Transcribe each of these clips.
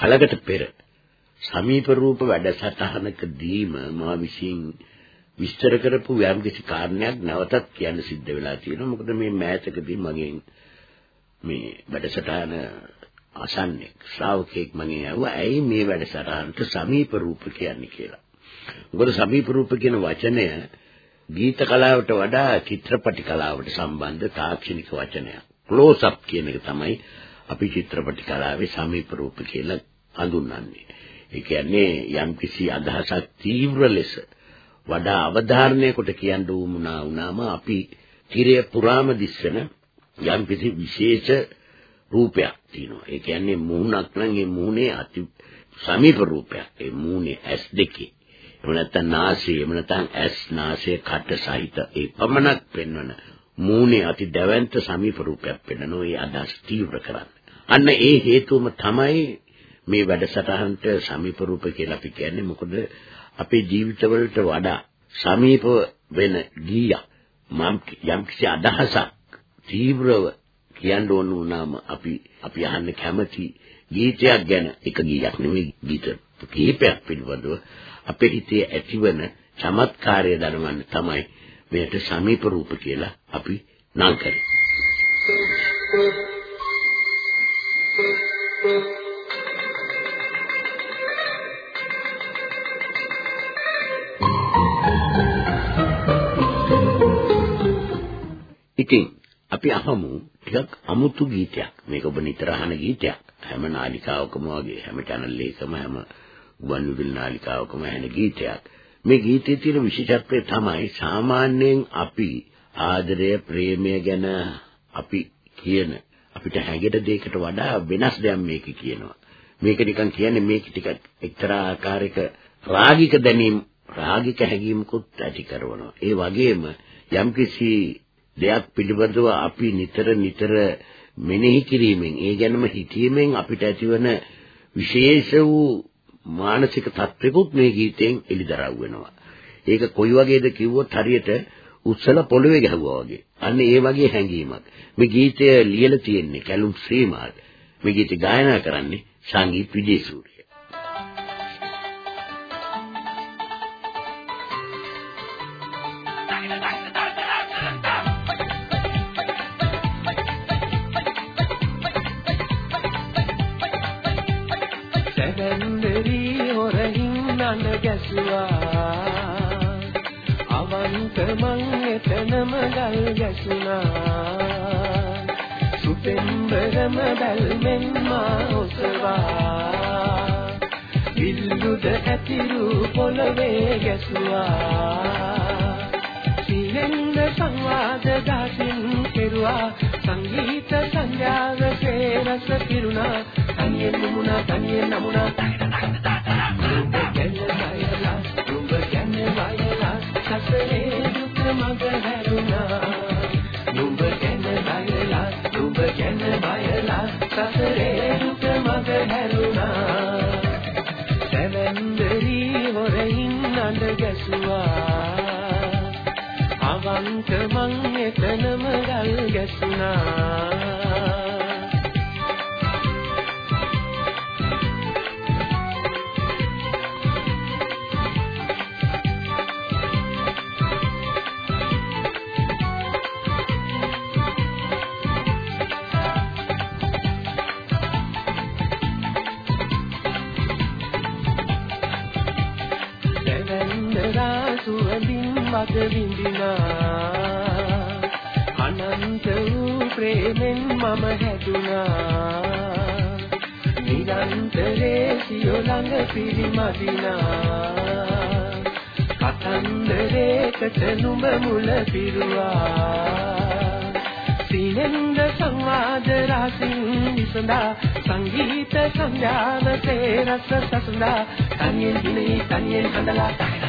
කලකට පෙර සමීප රූප වැඩසටහනකදීම මා විසින් විස්තර කරපු යම්කිසි කාරණයක් නැවතත් කියන්න සිද්ධ වෙලා තියෙනවා. මොකද මේ මෑතකදී මගෙන් මේ වැඩසටහන අසන්නේ ශ්‍රාවකෙක් මගෙන් ඇහුවා ඇයි මේ වැඩසටහනට සමීප රූප කියන්නේ කියලා. මොකද සමීප රූප කියන වචනය ගීත කලාවට වඩා චිත්‍රපටි කලාවට සම්බන්ධ තාක්ෂණික වචනයක්. ක්ලෝස් අප් කියන එක තමයි අපි චිත්‍රපටි කලාවේ සමීප රූප කියලා හඳුන්වන්නේ. ඒ කියන්නේ යම්කිසි අදහසක් තීව්‍ර ලෙස වඩා අවධාරණය කොට කියන්න උවමනා වුණාම අපි තිරය පුරාම දිස්සන යම්කිසි විශේෂ රූපයක් තියෙනවා. ඒ කියන්නේ මුහුණක් නම් ඒ මුහුණේ අති සමීප රූපයක්. ඒ මුහුණේ ඇස් දෙකේ. එහෙම නැත්නම් නාසය, එහෙම නැත්නම් ඇස්, නාසය, කට සහිත ඒ පමණක් පෙන්වන මූණේ අති දැවැන්ත සමීප රූපයක් පෙන්වන ඒ අදහස් තීව්‍ර කරන්නේ. අන්න ඒ හේතුවම තමයි මේ වැඩසටහනට සමීප රූප කියලා අපි කියන්නේ මොකද අපේ ජීවිතවලට වඩා සමීප වෙන ගීයක් මම් යම් කිසි අදහසක් තීව්‍රව කියන්න ඕන වුණාම අපි අපි අහන්න කැමති ගීතයක් ගැන එක ගීයක් නෙවෙයි ගීත කීපයක් පිළිබඳව අපේ හිතේ ඇතිවන චමත්කාරය දනවන්න තමයි මෙයට සමීප රූප කියලා අපි නම් කරේ. අපි අහමු ටිකක් අමුතු ගීතයක්. මේක ඔබ නිතර අහන ගීතයක්. හැම නාලිකාවකම වගේ හැම channel එකකම හැම ගුවන්විදුලි නාලිකාවකම ඇහෙන ගීතයක්. මේ ගීතයේ තියෙන විශේෂත්වය තමයි සාමාන්‍යයෙන් අපි ආදරය ප්‍රේමය ගැන අපි කියන අපිට හැඟෙන දෙයකට වඩා වෙනස් දෙයක් මේක කියනවා. මේක නිකන් කියන්නේ මේක ටිකක් එක්තරා ආකාරයක රාගික දැනීම් රාගික හැඟීමකුත් ඇති කරනවා. ඒ වගේම යම්කිසි දෙයක් පිළිබඳව අපි නිතර නිතර මෙනෙහි කිරීමෙන් ඒ ගැනම හිතීමෙන් අපිට ඇතිවන විශේෂ වූ මානසික තත්ත්වෙකුත් මේ ගීතයෙන් එළිදරව් වෙනවා. ඒක කොයි වගේද කිව්වොත් හරියට උත්සල පොළවේ ගැහුවා වගේ. අන්න ඒ වගේ හැඟීමක්. මේ ගීතය ලියලා තියෙන්නේ කැලුම් ශ්‍රීමාල්. මේ ගීත ගායනා කරන්නේ සංගීත් විජේසූරිය. ගැසුණා සුපෙම්බරම බැල්මෙන් මා ඔසවා. විල්ලුද ඇතිරු පොළවේ ගැසුවා. සිලෙන්ද සංවාද දාසින් කෙරුවා. සංගීත සංජාන සේරස පිරුණා. තනියෙන් මුමුණා තනියෙන් නමුණා. නුඹ ගැන වයලා නුඹ ගැන වයලා සසරේ දුක මඟ හැරුණා. සසරේ දුක මඟ හැරුණා සැවැන්දරි හොරයින් අඬ ගැසුවා. අවන්ත මං එතනම ගල් ගැසුණා සුවඳින් මග විඳිනා අනන්ත වූ ප්‍රේමෙන් මම හැදුනා. නිරන්තරේ සියෝ ළඟ පිරිමදිනා කතන්දරේකට නුඹ මුල පිරුවා. සිනෙන්ද සංවාද රසින් විසඳා සංගීත සංජාන තේරස සසඳා තනියෙන් දිනේ තනියෙන් හඳලා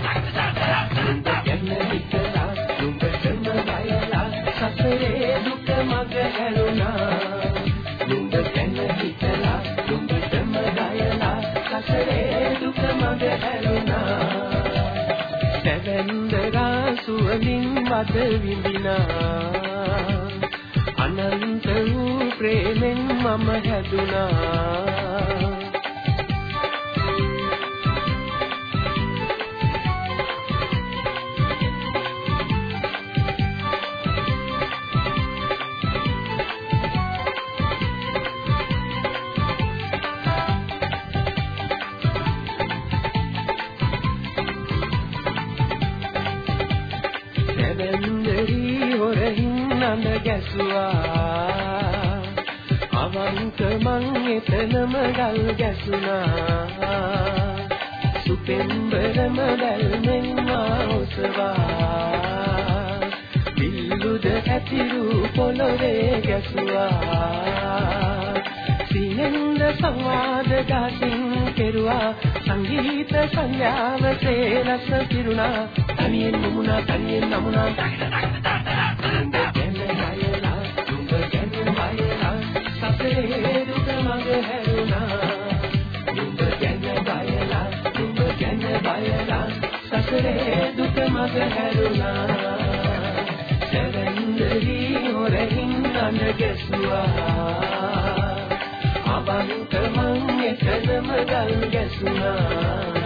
සුවඳින් වද විඳිනා අනන්ත වූ ප්‍රේමෙන් මම හැදුනා. ගැසුවා. අවංක මං එතනම ගල් ගැසුණා. සුපෙම්බරම දැල්මෙන් මා ඔසවා. බිල්ලුද ඇතිරු පොළොවේ ගැසුවා. සිනෙන්ද සංවාද ගාසින් කෙරුවා. සංගීත සංඥාවසේ රස පිරුණා. තනියෙන් නමුණා තනියෙන් නමුණා. සසරේ දුක මග හැරුණා සැවැන්දරි හොරහින් අන ගැසුවා අබන්ත මං එකදම ගල් ගැසුණා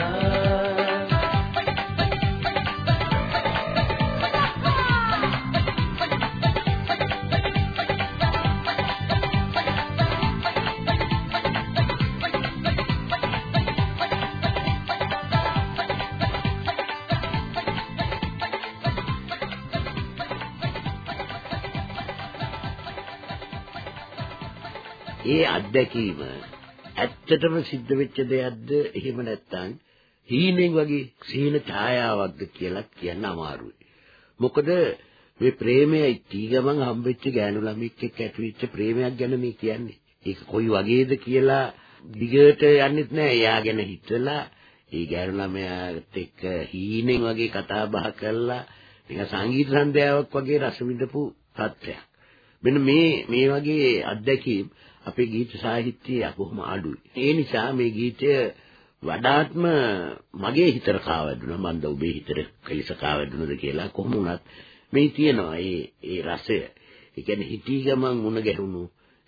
ඒ අත්දැකීම ඇත්තටම සිද්ධ වෙච්ච දෙයක්ද එහෙම නැත්නම් හීනෙන් වගේ සීන ඡායාවක්ද කියලා කියන්න අමාරුයි. මොකද මේ ප්‍රේමය ඊගමන් හම්බෙච්ච ගෑනු ළමෙක් එක්ක ඇතිවෙච්ච ප්‍රේමයක් ගැන මේ කියන්නේ. ඒක කොයි වගේද කියලා දිගට යන්නෙත් නෑ. එයා ගැන හිතලා ඒ ගෑනු ළමයාත් එක්ක හීනෙන් වගේ කතා බහ කරලා නිකන් සංගීත සන්ධ්‍යාවක් වගේ රස විඳපු තත්ත්වයක්. මෙන්න මේ මේ වගේ අත්දැකීම් අපේ ගීත සාහිත්‍යයේ බොහොම අඩුයි. ඒ නිසා මේ ගීතය වඩාත්ම මගේ හිතට කාවැදුණා. මන්ද ඔබේ හිතට කලිස කාවැදුණද කියලා කොහොම වුණත් මේ තියෙනවා ඒ ඒ රසය. ඒ කියන්නේ හිතී ගමන් මුණ ගැහුණු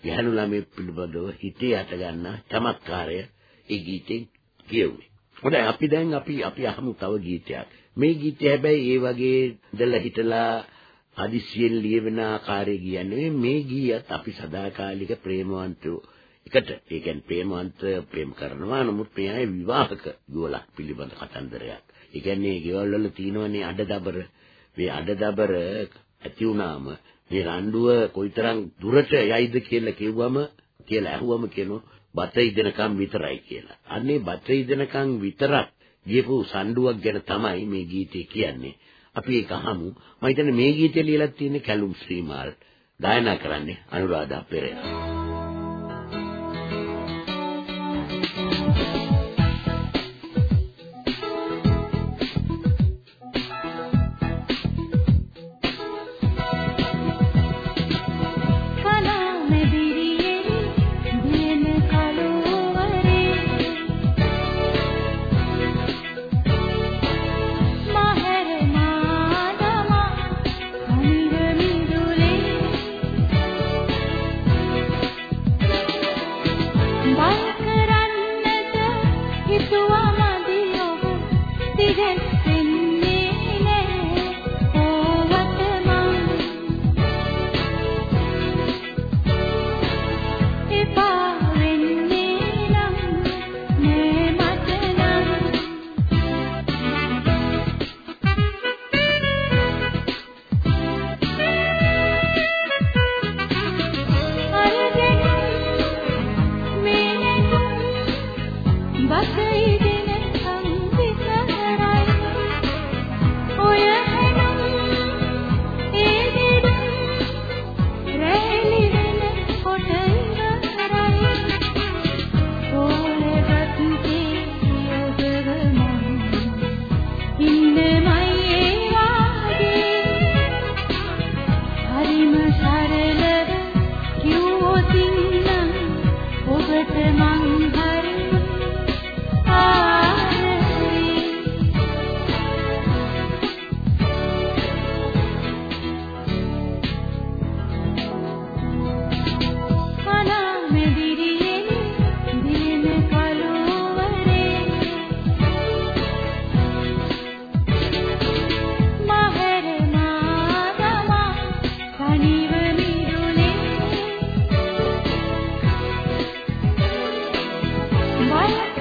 ගැහණු ළමයි පිළිබඳව හිතේ අත ගන්න චමත්කාරය ඒ ගීතෙන් කියුනේ. හොඳයි අපි දැන් අපි අපි අහමු තව ගීතයක්. මේ ගීතය හැබැයි ඒ වගේ ඉඳලා හිටලා හදිස්සියෙන් ලියවෙන ආකාරය කියන්නේ මේ ගීයත් අපි සදාකාලික ප්‍රේමවන්තයෝ එකට ඒ කියන්නේ ප්‍රේමවන්ත ප්‍රේම කරනවා නමුත් මේ අය විවාහක දුවලක් පිළිබඳ කතන්දරයක්. ඒ කියන්නේ ගෙවල් වල තියෙනවනේ අඩදබර. මේ අඩදබර ඇති වුණාම මේ රණ්ඩුව කොයිතරම් දුරට යයිද කියලා කිව්වම කියලා ඇහුවම කියනවා බත ඉදනකම් විතරයි කියලා. අන්නේ බත ඉදනකම් විතරක් ගියපු සම්ඩුවක් ගැන තමයි මේ ගීතේ කියන්නේ. අපි ඒක අහමු. මම හිතන්නේ මේ ගීතය ලියලා තියෙන්නේ කැලුම් ශ්‍රීමාල්. ගායනා කරන්නේ අනුරාධා පෙරේරා. Bye.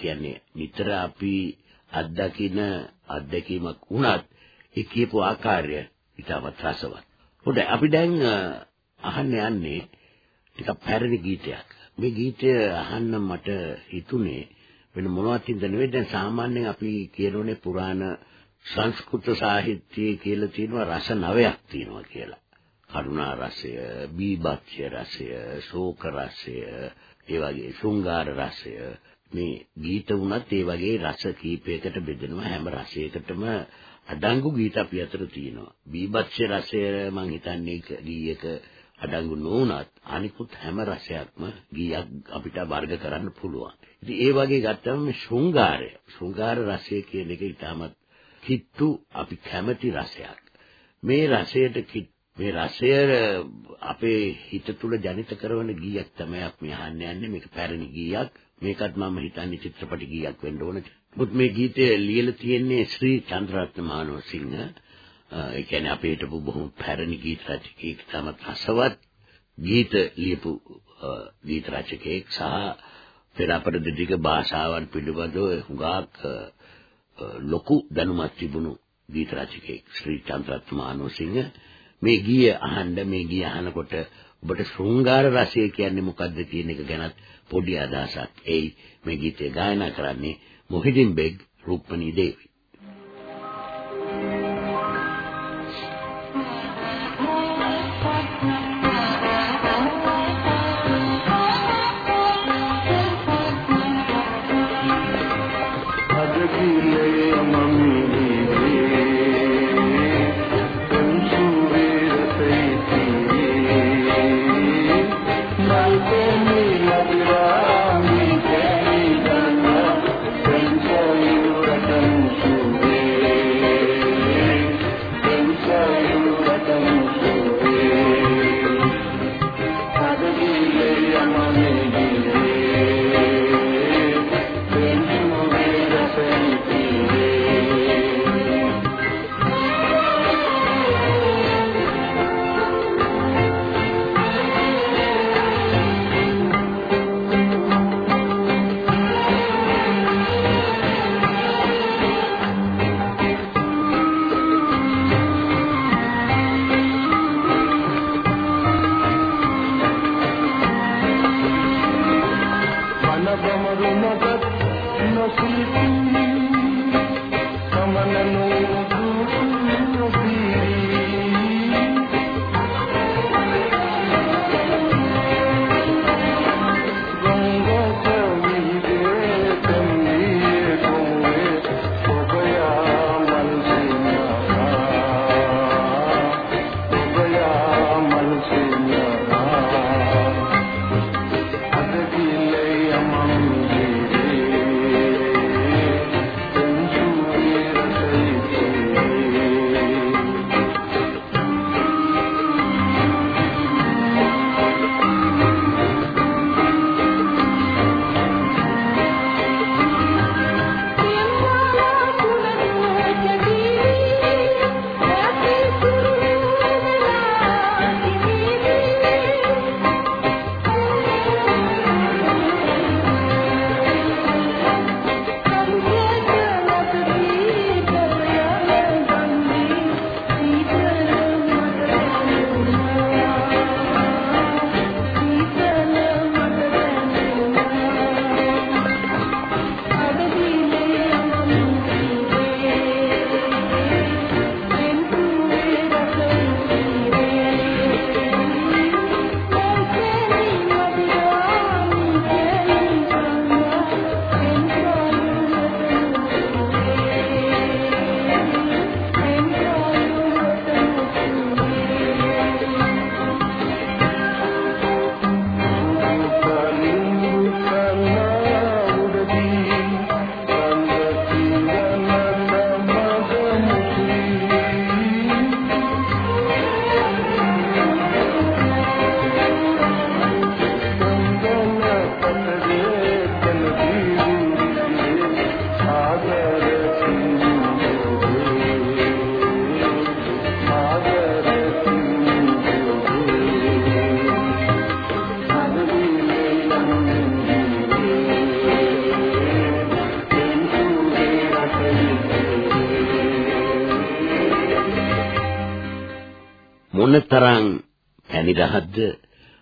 කියන්නේ නිතර අපි අත්දකින අත්දැකීමක් වුණත් ඒ කියපු ආකාරය ඉතාමත් රසවත්. හොඳයි අපි දැන් අහන්න යන්නේ ටිකක් පැරණි ගීතයක්. මේ ගීතය අහන්න මට හිතුනේ වෙන මොනවත් හින්දා නෙවෙයි දැන් සාමාන්‍යයෙන් අපි කියනෝනේ පුරාණ සංස්කෘත සාහිත්‍යයේ කියලා තියෙනවා රස නවයක් තියෙනවා කියලා. කරුණා රසය, බීභත්ස්‍ය රසය, ශෝක රසය, ඒ වගේ ශෘංගාර රසය මේ ගීත වුණත් ඒ වගේ රස කීපයකට බෙදෙනවා හැම රසයකටම අඩංගු ගීත අපි අතර තියෙනවා. බීභත්ස්‍ය රසය මං හිතන්නේ ගීයක අඩංගු නොවුනත් අනිකුත් හැම රසයක්ම ගීයක් අපිට වර්ග කරන්න පුළුවන්. ඉතින් ඒ වගේ ගත්තම ශෘංගාරය, ශෘංගාර රසය කියන එක ඊටමත් කිට්ටු අපි කැමති රසයක්. මේ රසයට මේ රසය අපේ හිත තුළ ජනිත කරන ගීයක් තමයි අපි අහන්න යන්නේ. මේක පැරණි ගීයක්. මේකත් මම හිතන්නේ චිත්‍රපට ගීයක් වෙන්න ඕන. මුත් මේ ගීතය ලියලා තියෙන්නේ ශ්‍රී චන්ද්‍රරත්න මානවසිංහ. ඒ කියන්නේ අපේ හිටපු බොහොම පැරණි ගීත රචකයෙක් තමයි රසවත් ගීත ලියපු ගීත රචකයෙක් සහ පෙර අපර දෙදිග භාෂාවන් පිළිබඳව හුඟක් ලොකු දැනුමක් තිබුණු ගීත රචකයෙක් ශ්‍රී චන්ද්‍රරත්න මානවසිංහ මේ ගීය අහන්න මේ ගීය අහනකොට ඔබට ශෘංගාර රසය කියන්නේ මොකද්ද කියන එක ගැනත් පොඩි අදහසක්. එයි මේ ගීතය ගායනා කරන්නේ මොහිදින් බෙග් රූපමණී දේවී.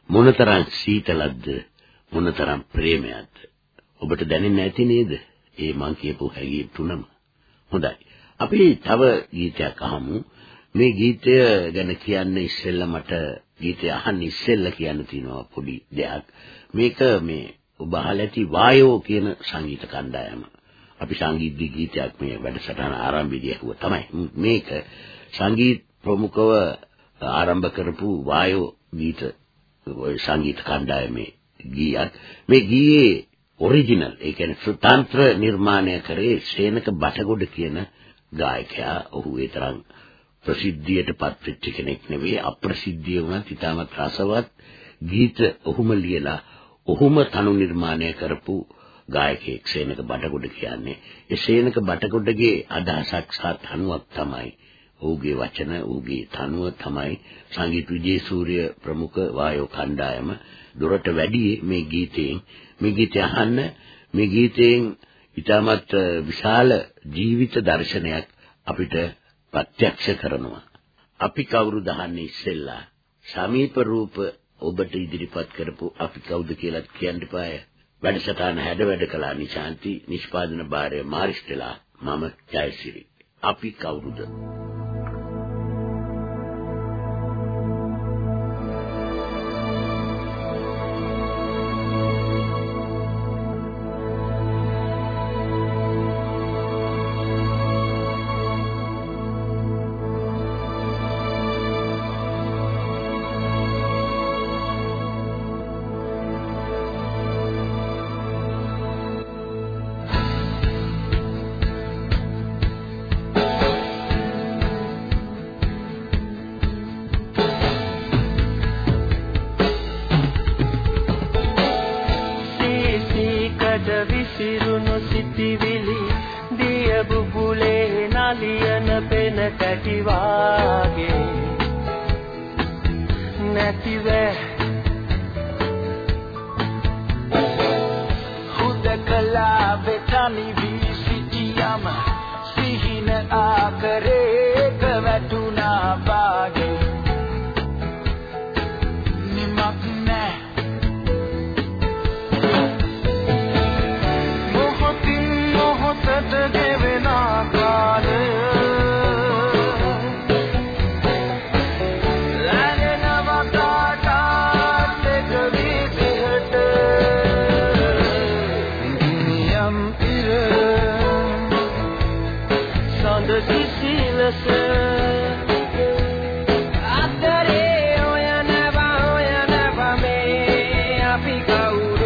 මොනතරම් සීතලක්ද මොනතරම් ප්‍රේමයක්ද? ඔබට දැනෙන්නේ නැති නේද? ඒ මං කියපු හැඟීම් තුනම. හොඳයි. අපි තව ගීතයක් අහමු. මේ ගීතය ගැන කියන්න ඉස්සෙල්ලා මට ගීතය අහන්න ඉස්සෙල්ලා කියන්න තියෙනවා පොඩි දෙයක්. මේක මේ ඔබ අහලා ඇති වායෝ කියන සංගීත කණ්ඩායම. අපි සංගීත ගීතයක් මේ වැඩසටහන ආරම්භයේදී ඇහුවා තමයි. මේක සංගීත ප්‍රමුඛව ආරම්භ කරපු වායෝ ගීත සංගීත කණ්ඩායමේ ගීයක් මේ ගීයේ ඔරිජිනල් ඒ කියන්නේ ස්වතන්ත්‍ර නිර්මාණය කරේ ශේනක බටගොඩ කියන ගායකයා. ඔහු ඒ තරම් ප්‍රසිද්ධියට පත්වෙච්ච කෙනෙක් නෙවෙයි අප්‍රසිද්ධිය වුණත් ඉතාමත් රසවත් ගීත ඔහුම ලියලා ඔහුම තනු නිර්මාණය කරපු ගායකයෙක් සේනක බටගොඩ කියන්නේ. ඒ සේනක බටගොඩගේ අදහසක් සහ තනුවක් තමයි ඔහුගේ වචන ඔහුගේ තනුව තමයි සංගීත විජේසූරිය ප්‍රමුඛ වායෝ කණ්ඩායම දොරට වැඩි මේ ගීතයෙන්. මේ ගීතය අහන්න මේ ගීතයෙන් ඊටමත් විශාල ජීවිත දර්ශනයක් අපිට ප්‍රත්‍යක්ෂ කරනවා. අපි කවුරු දහන්නේ ඉස්සෙල්ලා? සමීප රූප ඔබට ඉදිරිපත් කරපු අපි කවුද කියලා කියන්න එපාය. වැඩසටහන හැඩ වැඩ කළා නිශාන්ති නිෂ්පාදන භාරය මාරිස්ටලා මම ජයසිරි. අපි කවුරුද? The kau